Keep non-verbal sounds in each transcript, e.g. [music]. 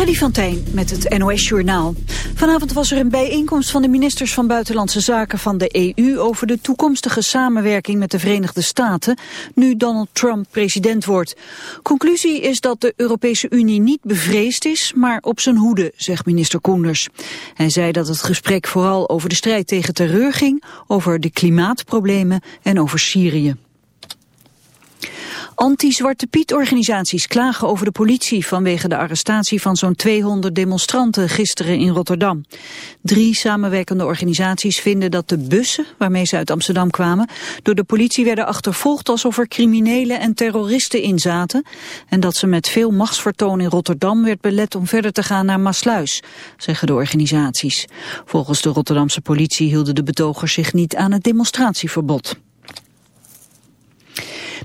Freddy van Tijn met het NOS-journaal. Vanavond was er een bijeenkomst van de ministers van Buitenlandse Zaken van de EU... over de toekomstige samenwerking met de Verenigde Staten... nu Donald Trump president wordt. Conclusie is dat de Europese Unie niet bevreesd is... maar op zijn hoede, zegt minister Koenders. Hij zei dat het gesprek vooral over de strijd tegen terreur ging... over de klimaatproblemen en over Syrië. Anti-Zwarte Piet-organisaties klagen over de politie vanwege de arrestatie van zo'n 200 demonstranten gisteren in Rotterdam. Drie samenwerkende organisaties vinden dat de bussen waarmee ze uit Amsterdam kwamen door de politie werden achtervolgd alsof er criminelen en terroristen in zaten en dat ze met veel machtsvertoon in Rotterdam werd belet om verder te gaan naar Maasluis, zeggen de organisaties. Volgens de Rotterdamse politie hielden de betogers zich niet aan het demonstratieverbod.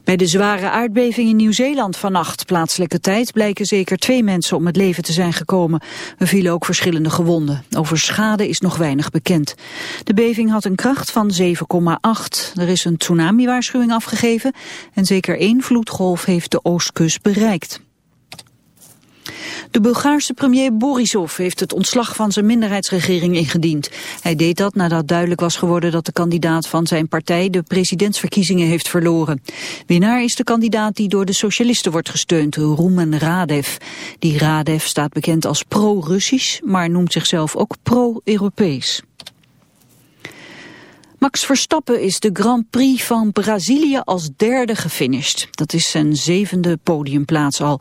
Bij de zware aardbeving in Nieuw-Zeeland vannacht plaatselijke tijd blijken zeker twee mensen om het leven te zijn gekomen. Er vielen ook verschillende gewonden. Over schade is nog weinig bekend. De beving had een kracht van 7,8. Er is een tsunami-waarschuwing afgegeven en zeker één vloedgolf heeft de oostkust bereikt. De Bulgaarse premier Borisov heeft het ontslag van zijn minderheidsregering ingediend. Hij deed dat nadat duidelijk was geworden dat de kandidaat van zijn partij de presidentsverkiezingen heeft verloren. Winnaar is de kandidaat die door de socialisten wordt gesteund, Roemen Radev. Die Radev staat bekend als pro-Russisch, maar noemt zichzelf ook pro-Europees. Max Verstappen is de Grand Prix van Brazilië als derde gefinished. Dat is zijn zevende podiumplaats al.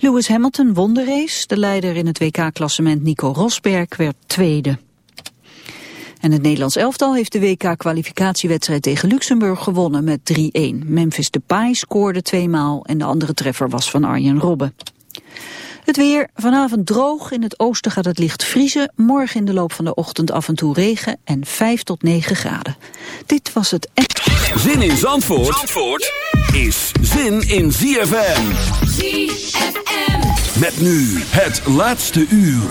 Lewis Hamilton won de race. De leider in het WK-klassement Nico Rosberg werd tweede. En het Nederlands elftal heeft de WK-kwalificatiewedstrijd tegen Luxemburg gewonnen met 3-1. Memphis Depay scoorde tweemaal en de andere treffer was van Arjen Robben. Het weer, vanavond droog, in het oosten gaat het licht vriezen. Morgen in de loop van de ochtend af en toe regen en 5 tot 9 graden. Dit was het... Zin in Zandvoort, Zandvoort is zin in ZFM. ZFM. Met nu het laatste uur.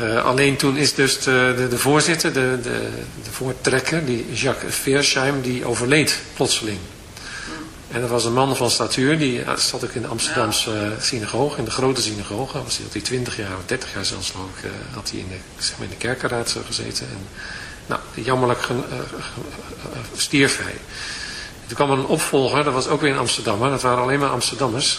Uh, alleen toen is dus de, de, voorzitter, de, de, de, voortrekker, die Jacques Veersheim, die overleed plotseling. En dat was een man van statuur, die zat ook in de Amsterdamse uh, synagoge, in de grote synagoge. Was hij, had hij 20 jaar of 30 jaar zelfs ik, uh, had hij in de, zeg maar in de kerkenraad gezeten. En, nou, jammerlijk stierf hij. Toen kwam er een opvolger, dat was ook weer in Amsterdam, dat waren alleen maar Amsterdammers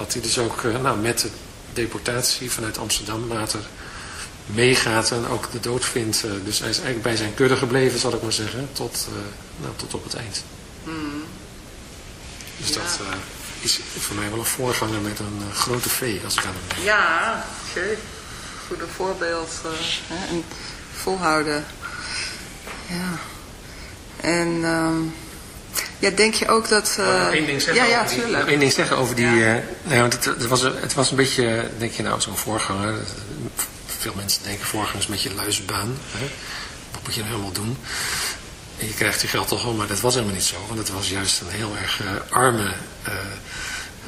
Dat hij dus ook uh, nou, met de deportatie vanuit Amsterdam later meegaat en ook de dood vindt. dus hij is eigenlijk bij zijn kudde gebleven zal ik maar zeggen. Tot, nou, tot op het eind. Mm. Dus ja. dat is voor mij wel een voorganger met een uh, grote V, als ik aan hem denk. Ja, oké. Goede voorbeeld. Uh, hè, en volhouden. Ja. En um, ja, denk je ook dat... Uh, nog één ding zeggen ja, ja, over die, tuurlijk. één ding zeggen over die... Ja. nou, het, het, was, het was een beetje, denk je nou, zo'n voorganger. Veel mensen denken voorganger is een beetje luisbaan. Hè? Wat moet je nou helemaal doen? En je krijgt je geld toch wel, maar dat was helemaal niet zo. Want het was juist een heel erg uh, arme, uh,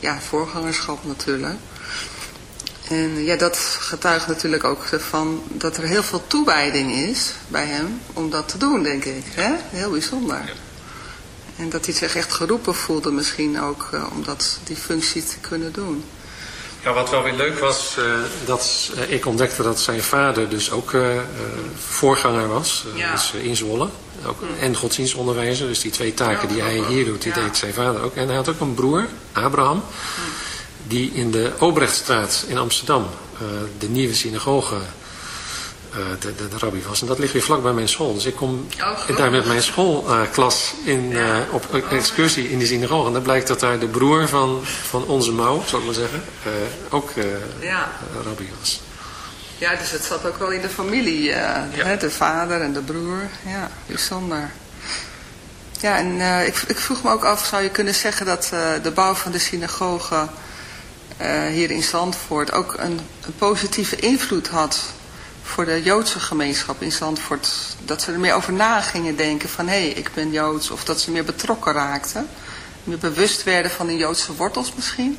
ja, voorgangerschap natuurlijk. En ja, dat getuigt natuurlijk ook van dat er heel veel toewijding is bij hem om dat te doen, denk ik. Hè? Heel bijzonder. En dat hij zich echt geroepen voelde misschien ook uh, om dat, die functie te kunnen doen. Ja, wat wel weer leuk was, uh, dat uh, ik ontdekte dat zijn vader dus ook voorganger was. Ja. Dus in Zwolle. Ook. En godsdienstonderwijzer. Dus die twee taken die hij hier doet, die deed zijn vader ook. En hij had ook een broer, Abraham. Die in de Obrechtstraat in Amsterdam uh, de nieuwe synagoge uh, de, de, de, rabbi was. En dat ligt weer vlak bij mijn school. Dus ik kom oh, daar met mijn schoolklas uh, in, ja. op excursie in die synagoge. En dan blijkt dat daar de broer van, van onze mouw, zal ik maar zeggen, ook rabbi was. Ja, dus het zat ook wel in de familie. Ja. Hè, de vader en de broer. Ja, bijzonder. Ja, en ik, ik vroeg me ook af, zou je kunnen zeggen dat de bouw van de synagoge uh, hier in Zandvoort ook een, een, positieve invloed had voor de Joodse gemeenschap in Zandvoort. Dat ze er meer over na gingen denken van hé, hey, ik ben Joods. Of dat ze meer betrokken raakten. Meer bewust werden van hun Joodse wortels misschien.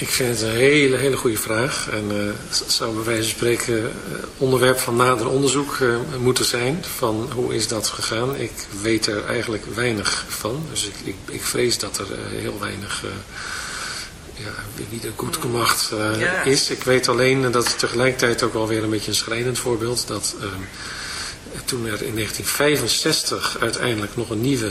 Ik vind het een hele, hele goede vraag. En uh, zou bij wijze van spreken uh, onderwerp van nader onderzoek uh, moeten zijn. Van hoe is dat gegaan? Ik weet er eigenlijk weinig van. Dus ik, ik, ik vrees dat er heel weinig ja, wie de goed gemacht ja. is. Ik weet alleen dat het tegelijkertijd ook alweer een beetje een schrijnend voorbeeld. Dat ehm, toen er in 1965 uiteindelijk nog een nieuwe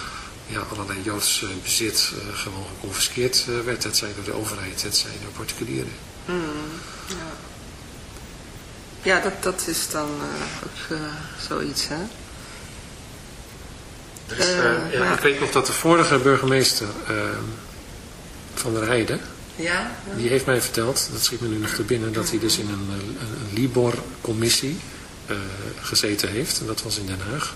ja, allerlei Joods bezit uh, gewoon geconfiskeerd uh, werd. Het zij door de overheid, het zij door particulieren. Mm, ja. ja, dat, dat is dan uh, ook zoiets, hè? Dus, ja, ja. Ik weet nog dat de vorige burgemeester van der Heide, ja, die heeft mij verteld, dat schiet me nu nog te binnen, dat hij dus in een, een, een Libor-commissie gezeten heeft. En dat was in Den Haag.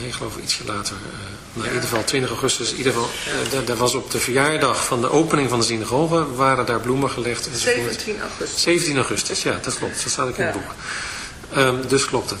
nee, ik geloof ietsje later, nou, in ieder geval 20 augustus, in ieder geval, daar was op de verjaardag van de opening van de synagoge, waren daar bloemen gelegd. 17 augustus. 17 augustus, ja, dat klopt, dat staat ook in het boek. Um, dus klopt het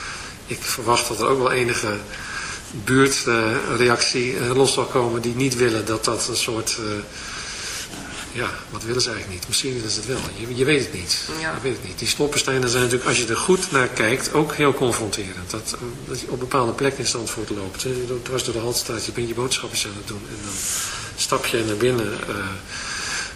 ik verwacht dat er ook wel enige buurtreactie uh, los zal komen die niet willen dat dat een soort... Uh, ja, wat willen ze eigenlijk niet? Misschien willen ze het wel. Je, je weet het niet. Ja. Je weet het niet. Die stolpersteinen zijn natuurlijk, als je er goed naar kijkt, ook heel confronterend. Dat, dat je op bepaalde plekken in Zandvoort loopt. Je dwars door de Haltstraat, je bent je boodschapjes aan het doen. En dan stap je naar binnen... Uh,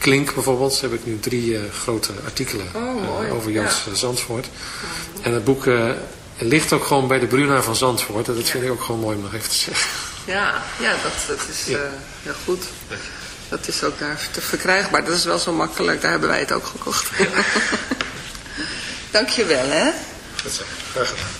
Klink bijvoorbeeld, heb ik nu drie grote artikelen oh, over Jans ja. Zandvoort. En het boek ligt ook gewoon bij de Bruna van Zandvoort. En dat vind ik ook gewoon mooi om nog even te zeggen. Ja, ja dat, dat is ja. Heel goed. Dat is ook daar te verkrijgbaar. Dat is wel zo makkelijk. Daar hebben wij het ook gekocht. [laughs] Dankjewel, hè. Goed zo. Graag gedaan.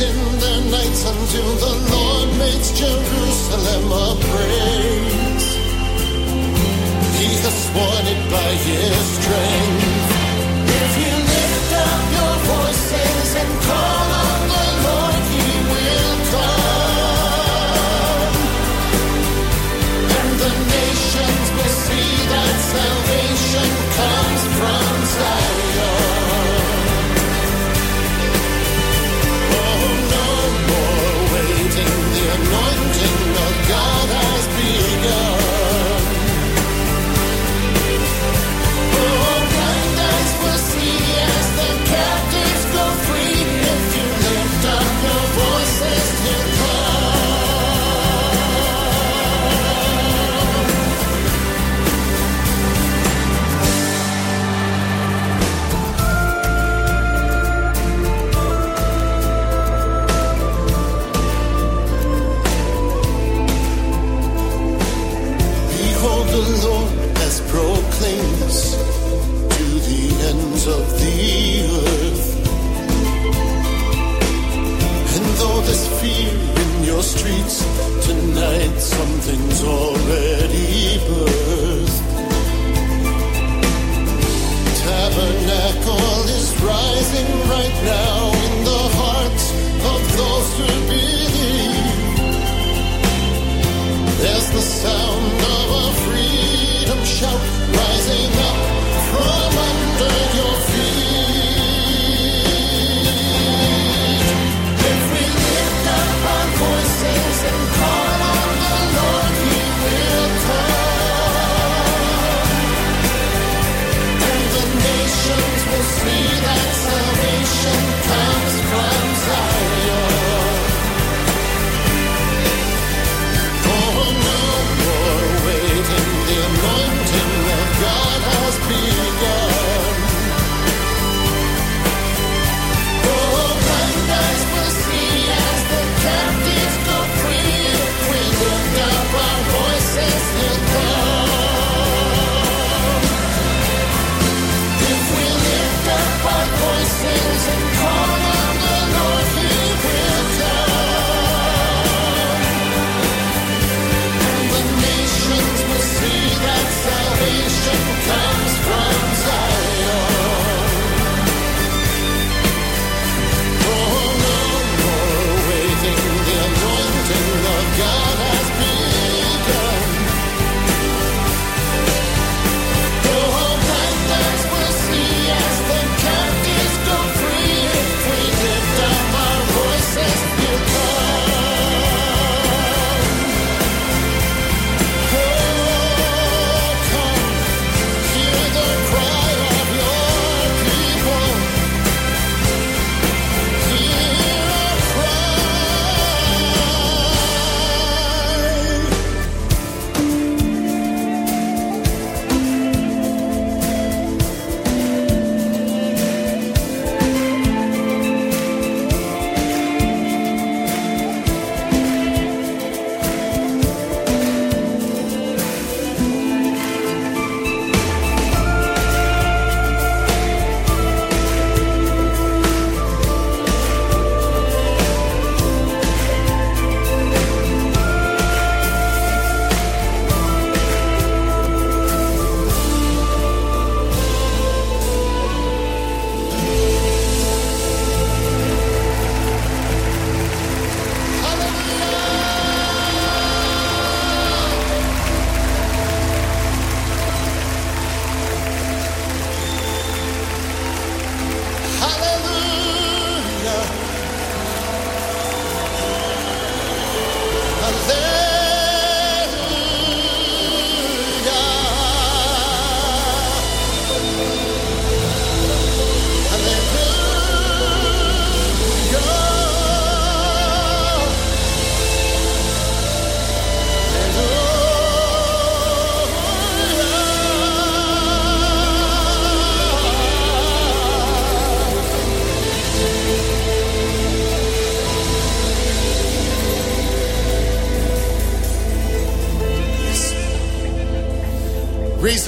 in their nights until the Lord makes Jerusalem a praise. He has sworn it by his strength.